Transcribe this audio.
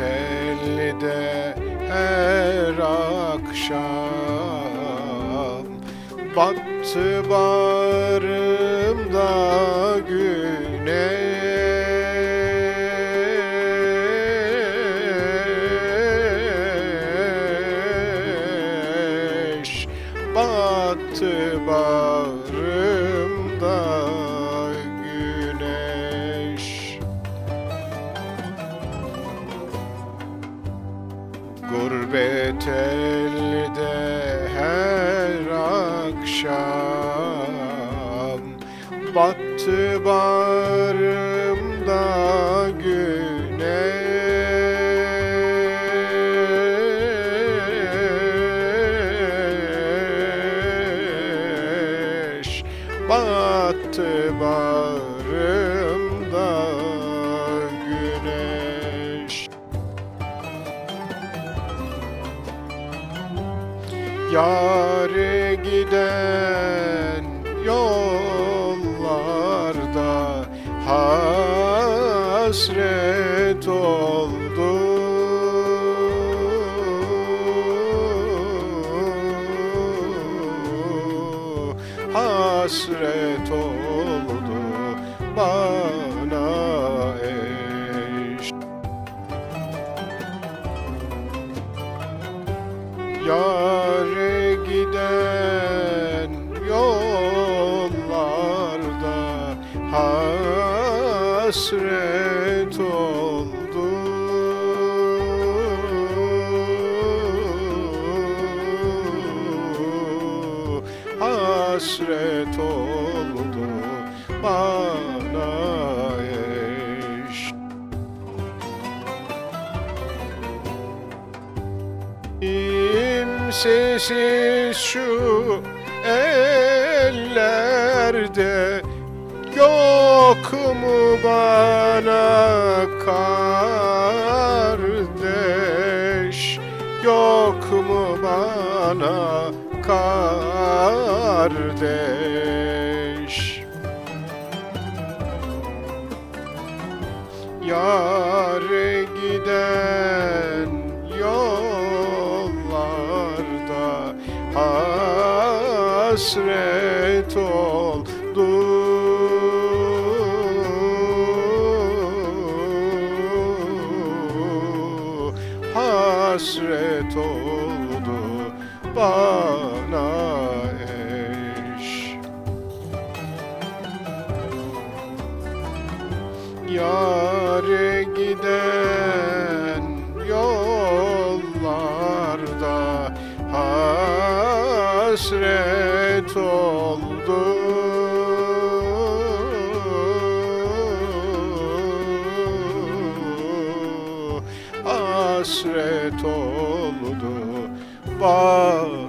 elde her akşam. Battı bağrımda güneş. Battı bağrımda Gurbet elde her akşam. Battı bağrımda güneş. Battı bağrımda Yare giden yollarda hasret oldu. Hasret oldu bana eş. Yare hasret oldu. Hasret oldu bana eş. Kimsesiz şu ellerde Yok mu bana kardeş Yok mu bana kardeş Yare giden yollarda hasret oldu Hasret oldu bana eş. Yare giden yollarda hasret oldu Hasret oldu. Eş